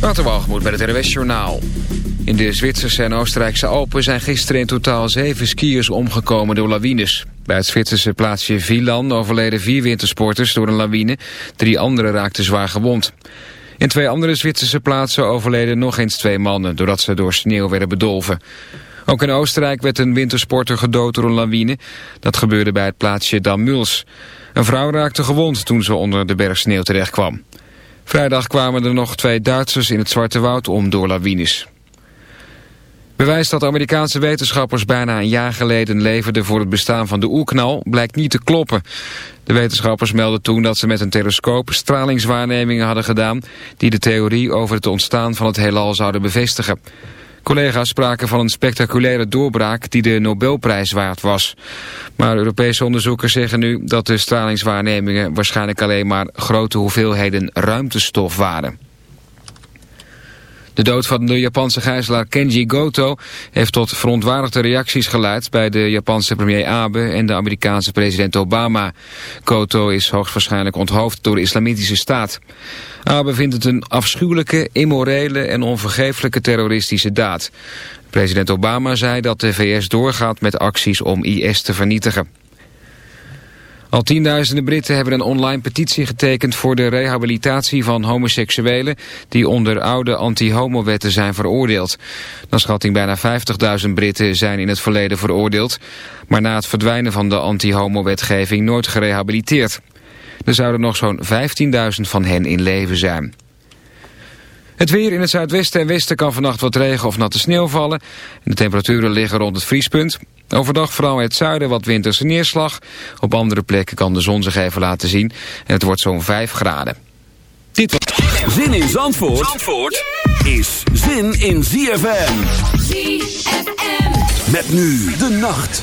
Waterwalgemoed met het RWS Journaal. In de Zwitserse en Oostenrijkse Alpen zijn gisteren in totaal zeven skiers omgekomen door lawines. Bij het Zwitserse plaatsje Wieland overleden vier wintersporters door een lawine. Drie anderen raakten zwaar gewond. In twee andere Zwitserse plaatsen overleden nog eens twee mannen... doordat ze door sneeuw werden bedolven. Ook in Oostenrijk werd een wintersporter gedood door een lawine. Dat gebeurde bij het plaatsje Damuls. Een vrouw raakte gewond toen ze onder de berg sneeuw terecht kwam. Vrijdag kwamen er nog twee Duitsers in het Zwarte Woud om door lawines. Bewijs dat Amerikaanse wetenschappers bijna een jaar geleden leverden voor het bestaan van de oerknal blijkt niet te kloppen. De wetenschappers melden toen dat ze met een telescoop stralingswaarnemingen hadden gedaan die de theorie over het ontstaan van het heelal zouden bevestigen. Collega's spraken van een spectaculaire doorbraak die de Nobelprijs waard was. Maar Europese onderzoekers zeggen nu dat de stralingswaarnemingen waarschijnlijk alleen maar grote hoeveelheden ruimtestof waren. De dood van de Japanse gijzelaar Kenji Goto heeft tot verontwaardigde reacties geleid bij de Japanse premier Abe en de Amerikaanse president Obama. Goto is hoogstwaarschijnlijk onthoofd door de islamitische staat. Abe vindt het een afschuwelijke, immorele en onvergeeflijke terroristische daad. President Obama zei dat de VS doorgaat met acties om IS te vernietigen. Al tienduizenden Britten hebben een online petitie getekend voor de rehabilitatie van homoseksuelen die onder oude anti-homo-wetten zijn veroordeeld. Naar schatting bijna 50.000 Britten zijn in het verleden veroordeeld, maar na het verdwijnen van de anti-homo-wetgeving nooit gerehabiliteerd. Er zouden nog zo'n 15.000 van hen in leven zijn. Het weer in het zuidwesten en westen kan vannacht wat regen of natte sneeuw vallen. De temperaturen liggen rond het vriespunt. Overdag vooral het zuiden wat winterse neerslag. Op andere plekken kan de zon zich even laten zien. En het wordt zo'n 5 graden. Dit was... Zin in Zandvoort, Zandvoort is zin in ZFM. ZFM. Met nu de nacht.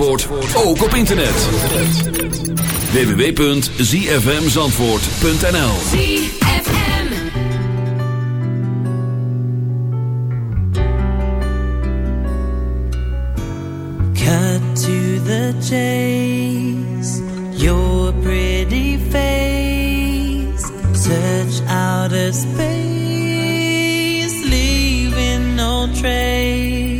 Zandvoort ook op internet. www.zfmzandvoort.nl ZFM Cut to the chase Your pretty face. Search out of space Leaving no trace.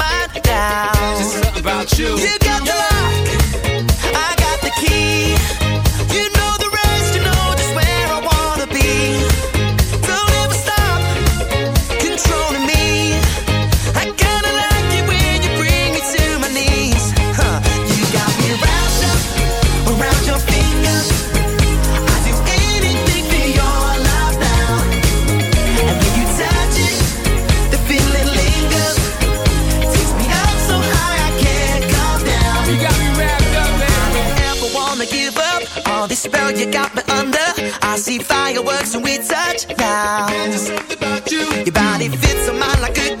I see fireworks when we touch now. Something about you, Your body fits on mine like a